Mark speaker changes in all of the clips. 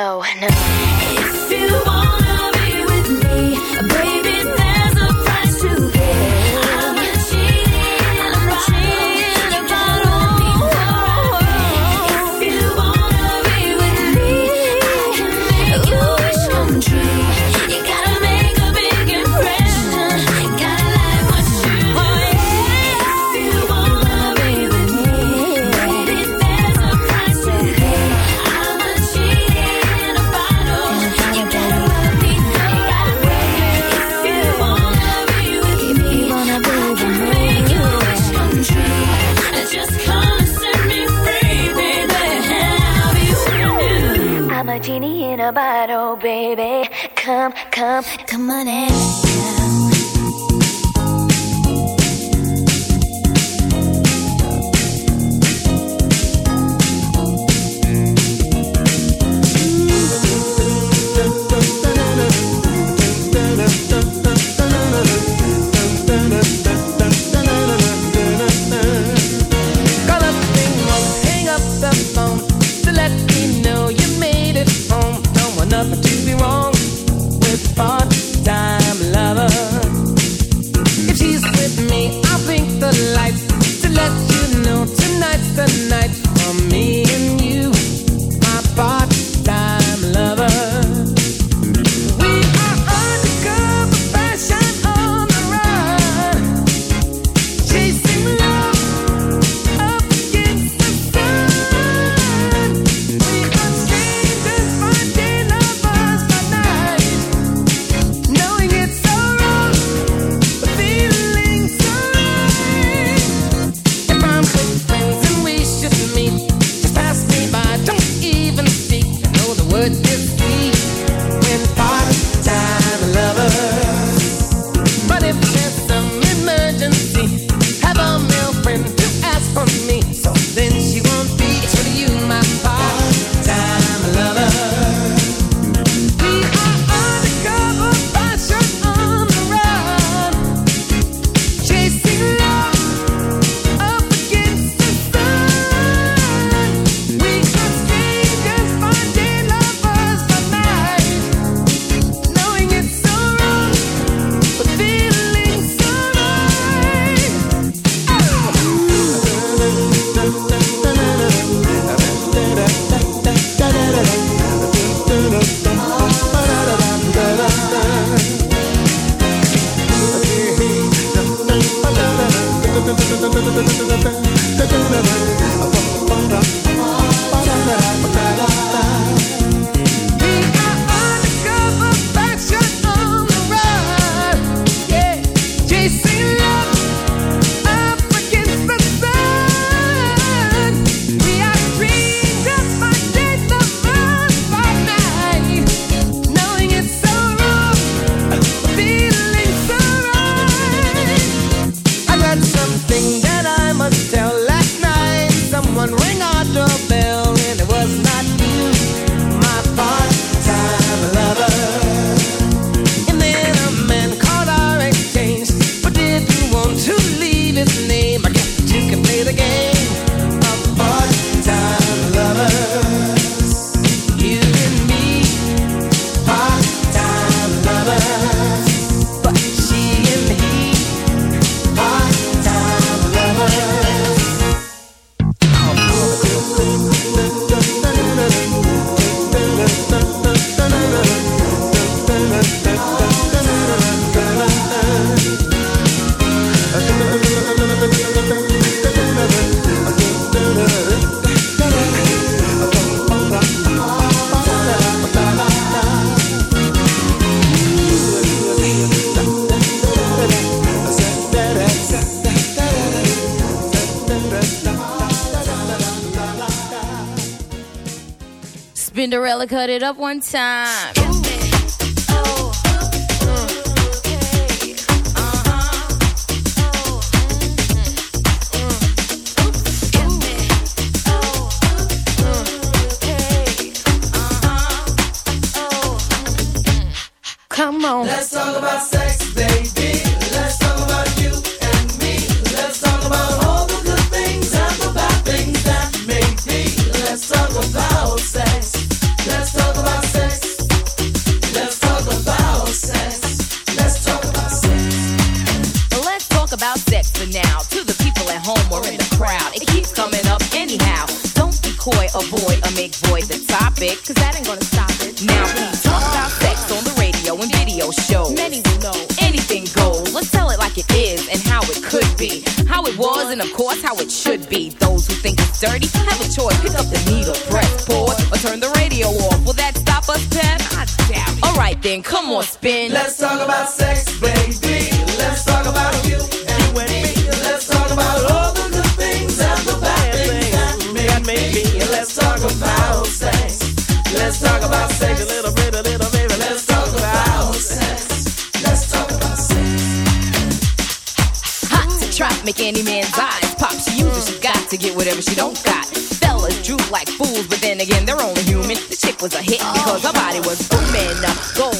Speaker 1: no. come, come on in.
Speaker 2: cut it up one time. Then, come on, spin.
Speaker 3: Let's talk about sex, baby. Let's talk about you and me. Let's talk about all the good things and the bad things that may be. Let's talk about sex. Let's talk about sex. A little bit, a little baby. Let's talk about sex. Let's talk about sex.
Speaker 2: Hot to trap, make any man's eyes pop. She uses, she got to get whatever she don't got. Fellas droop like fools, but then again, they're only human. The chick was a hit because her body was booming. Gold, pearl, rubies,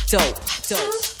Speaker 2: dope, dope.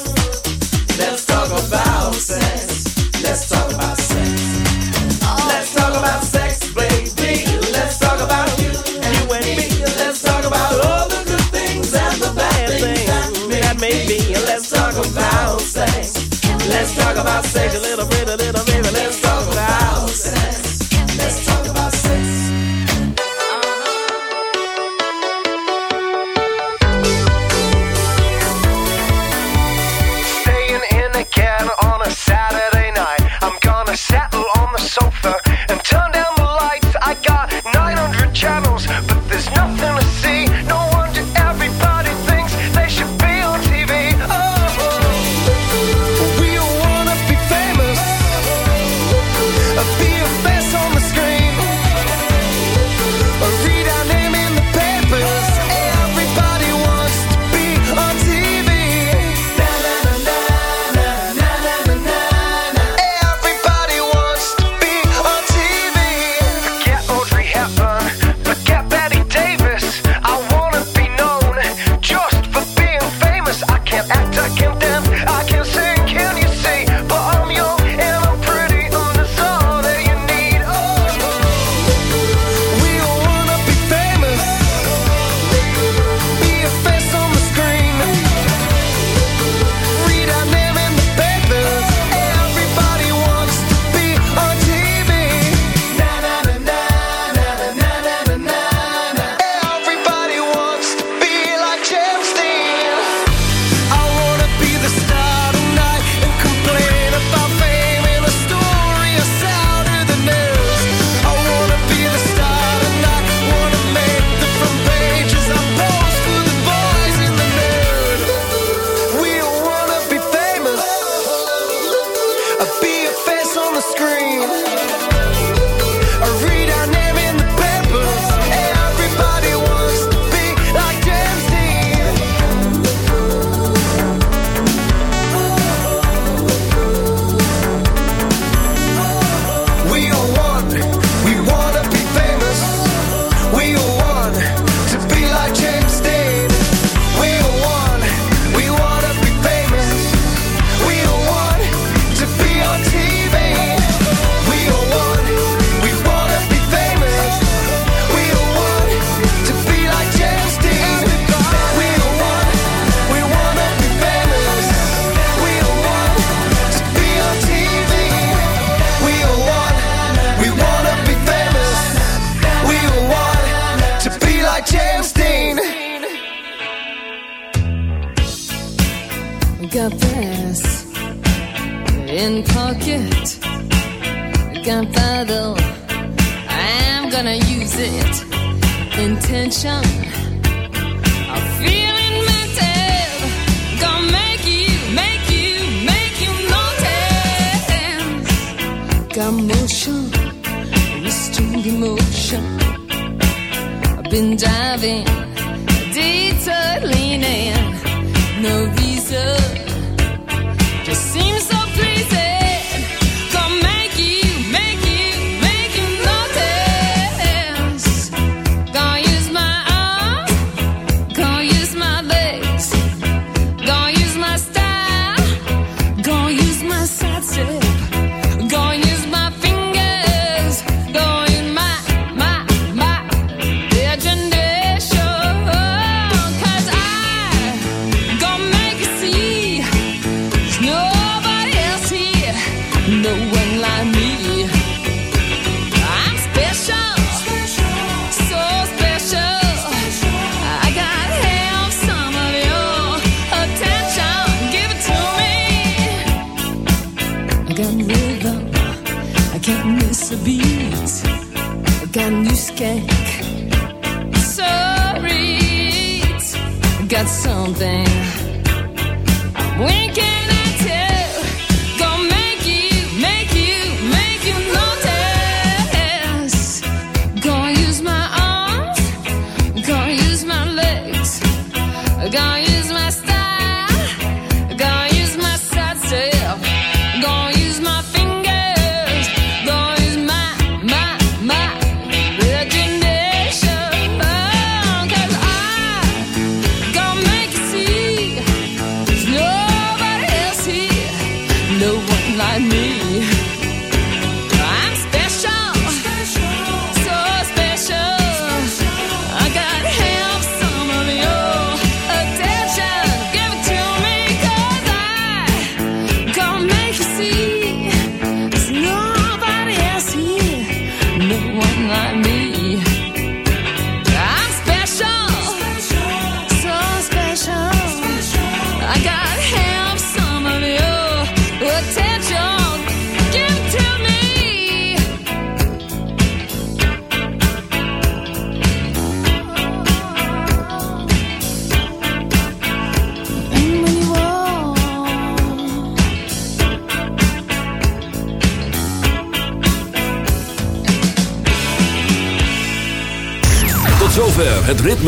Speaker 3: About sex. A little bit, a little
Speaker 4: Just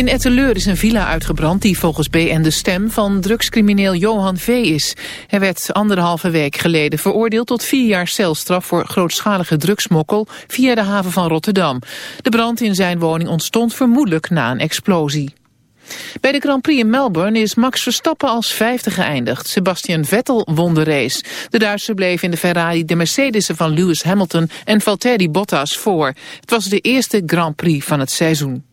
Speaker 5: In Etteleur is een villa uitgebrand die volgens BN De Stem van drugscrimineel Johan V. is. Hij werd anderhalve week geleden veroordeeld tot vier jaar celstraf voor grootschalige drugsmokkel via de haven van Rotterdam. De brand in zijn woning ontstond vermoedelijk na een explosie. Bij de Grand Prix in Melbourne is Max Verstappen als vijfde geëindigd. Sebastian Vettel won de race. De Duitser bleef in de Ferrari de Mercedesen van Lewis Hamilton en Valtteri Bottas voor. Het was de eerste Grand Prix van het seizoen.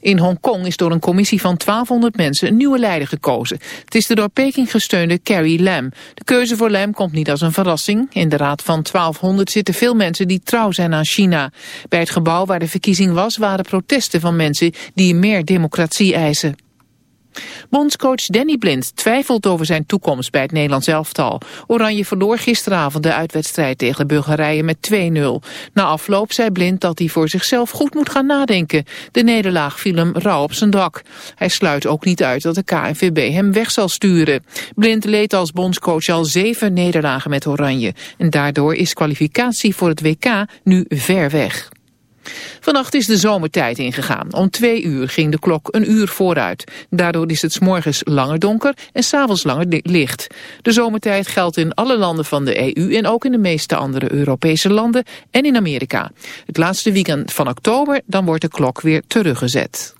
Speaker 5: In Hongkong is door een commissie van 1200 mensen een nieuwe leider gekozen. Het is de door Peking gesteunde Carrie Lam. De keuze voor Lam komt niet als een verrassing. In de raad van 1200 zitten veel mensen die trouw zijn aan China. Bij het gebouw waar de verkiezing was waren protesten van mensen die meer democratie eisen. Bondscoach Danny Blind twijfelt over zijn toekomst bij het Nederlands elftal. Oranje verloor gisteravond de uitwedstrijd tegen Bulgarije met 2-0. Na afloop zei Blind dat hij voor zichzelf goed moet gaan nadenken. De nederlaag viel hem rauw op zijn dak. Hij sluit ook niet uit dat de KNVB hem weg zal sturen. Blind leed als bondscoach al zeven nederlagen met Oranje. En daardoor is kwalificatie voor het WK nu ver weg. Vannacht is de zomertijd ingegaan. Om twee uur ging de klok een uur vooruit. Daardoor is het 's morgens langer donker en s'avonds langer li- licht. De zomertijd geldt in alle landen van de EU en ook in de meeste andere Europese landen en in Amerika. Het laatste weekend van oktober, dan wordt de klok weer teruggezet.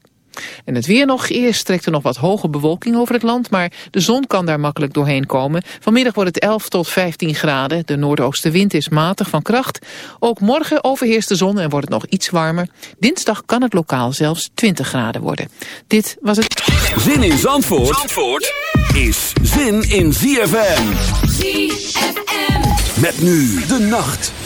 Speaker 5: En het weer nog. Eerst trekt er nog wat hoge bewolking over het land, maar de zon kan daar makkelijk doorheen komen. Vanmiddag wordt het 11 tot 15 graden. De noordoostenwind is matig van kracht. Ook morgen overheerst de zon en wordt het nog iets warmer. Dinsdag kan het lokaal zelfs 20 graden worden. Dit was het...
Speaker 6: Zin in Zandvoort, Zandvoort is zin in ZFM.
Speaker 1: ZFM.
Speaker 6: Met nu de nacht.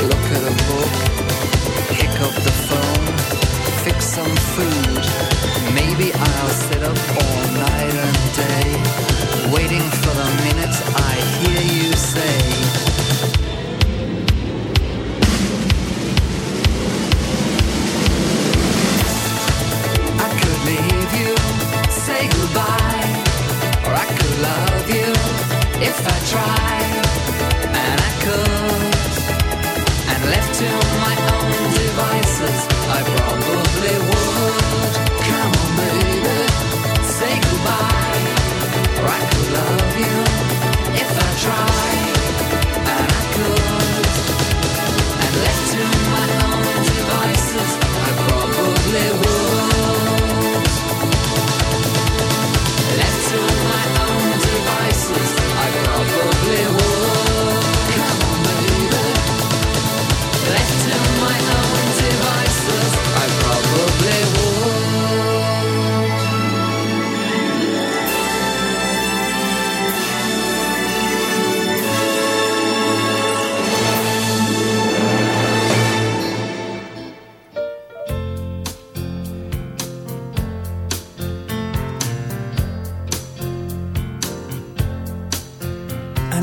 Speaker 7: Look at a book, pick up the phone, fix some food. Maybe I'll sit up all night and day, waiting for the minute I hear you say. If I try and I could I
Speaker 8: brought.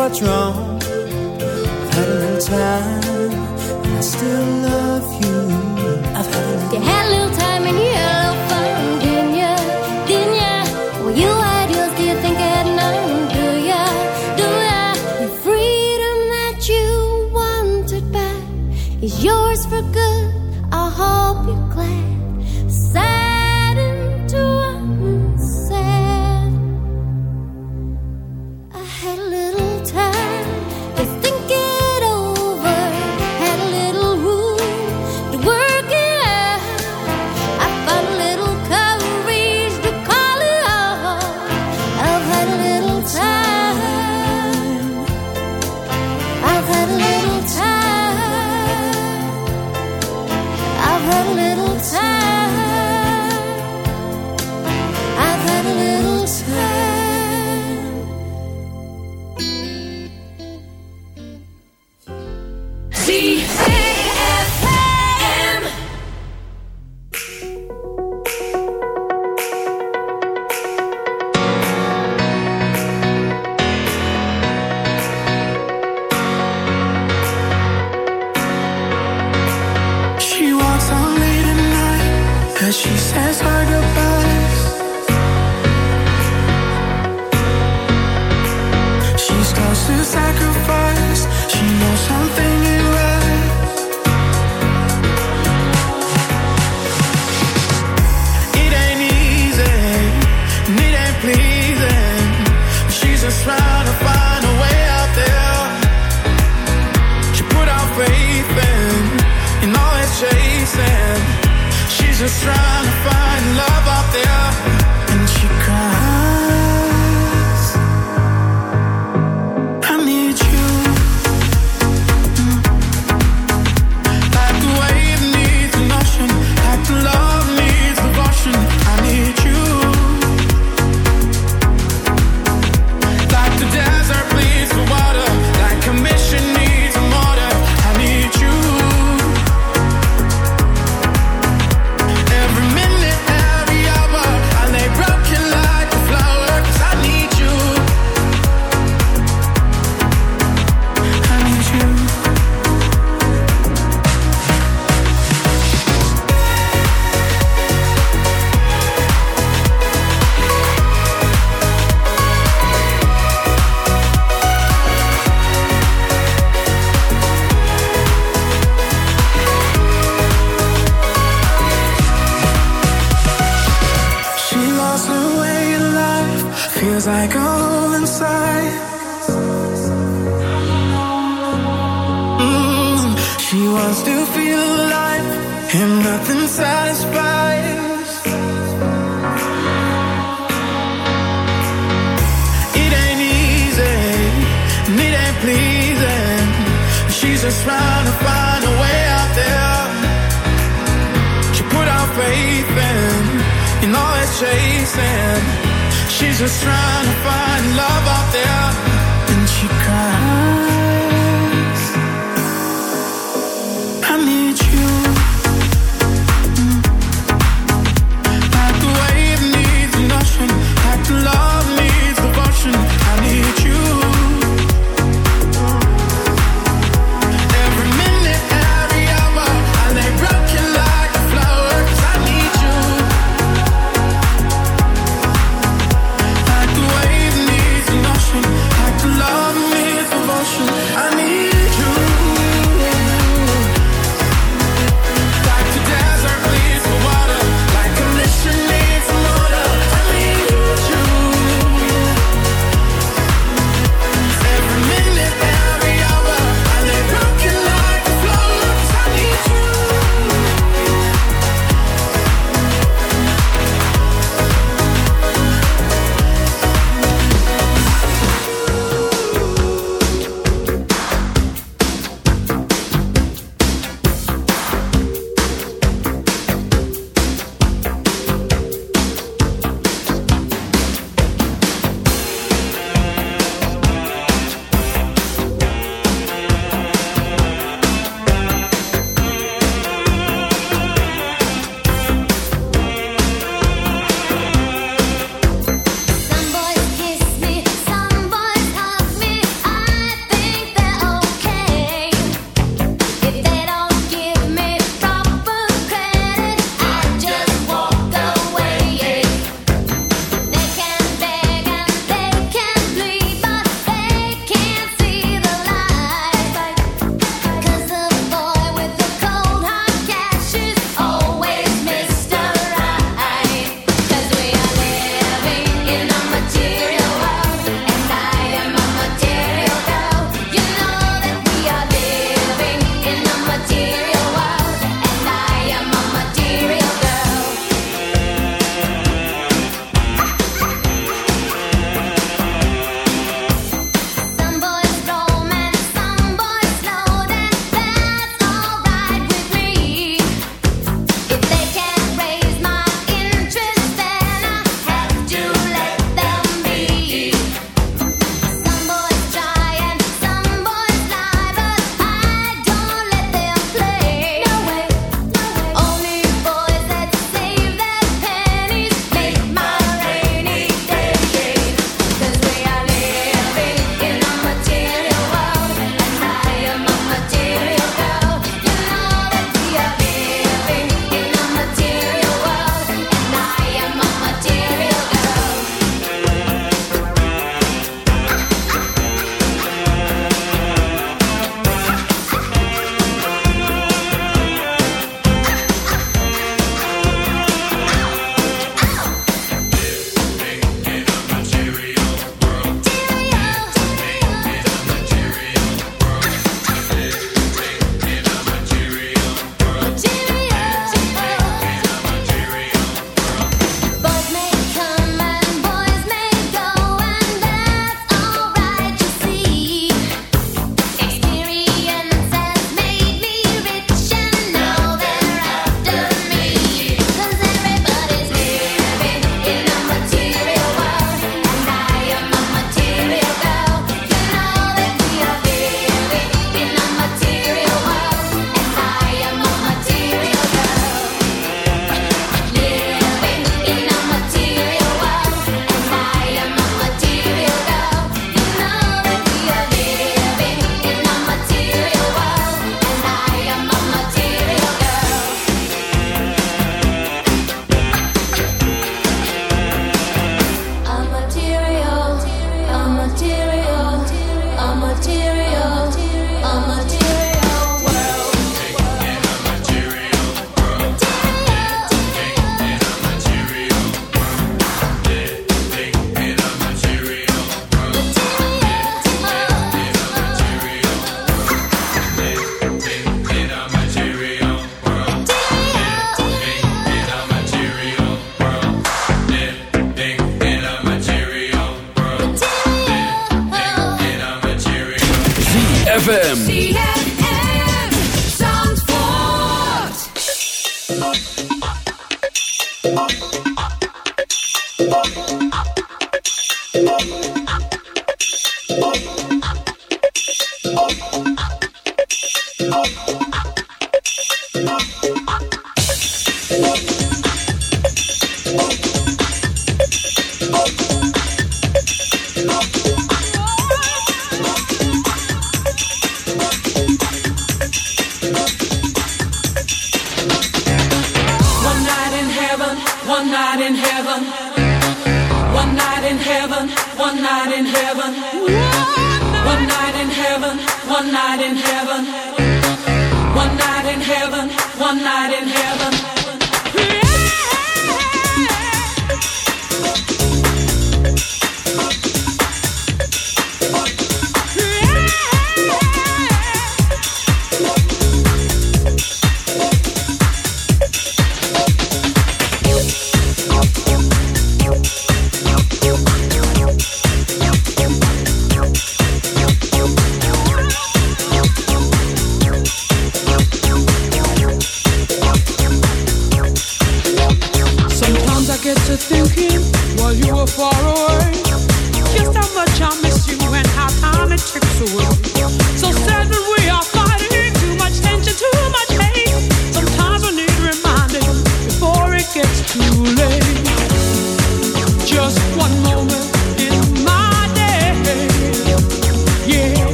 Speaker 8: what's wrong. I've had
Speaker 9: enough time.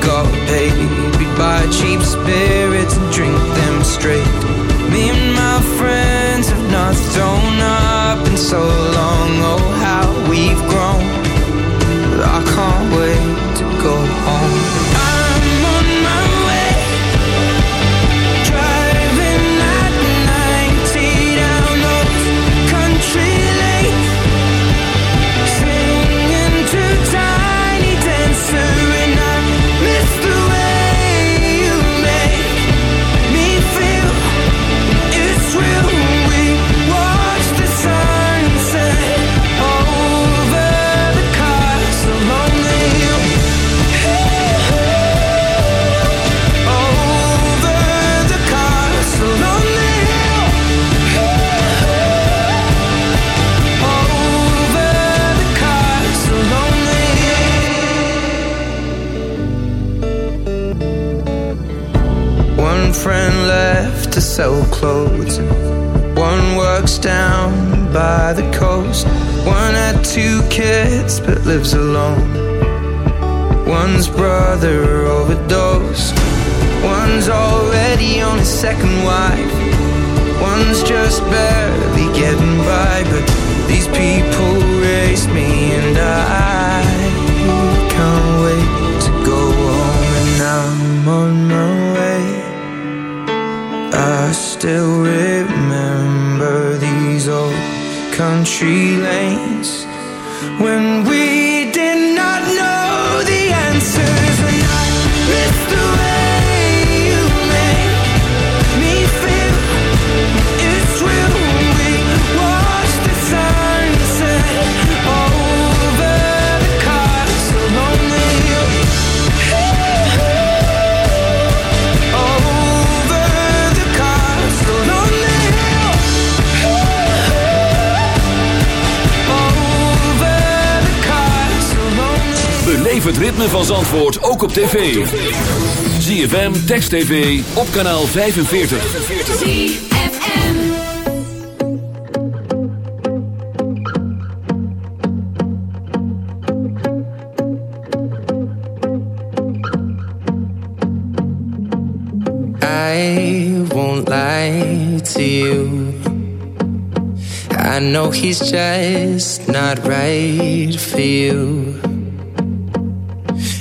Speaker 3: got paid. We'd buy cheap spirits and drink them straight. Me and my friends have not thrown up in so long. Oh, how we've grown. I can't wait to go home.
Speaker 6: Beleef het ritme van Zandvoort ook op tv. ZFM, Text TV, op kanaal 45.
Speaker 1: ZFM.
Speaker 3: I won't lie to you. I know he's just not right for you.